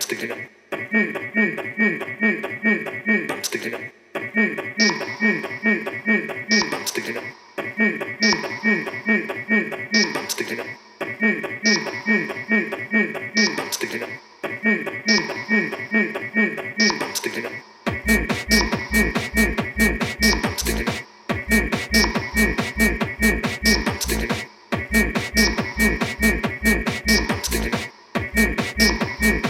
Stick it up. mm, mm.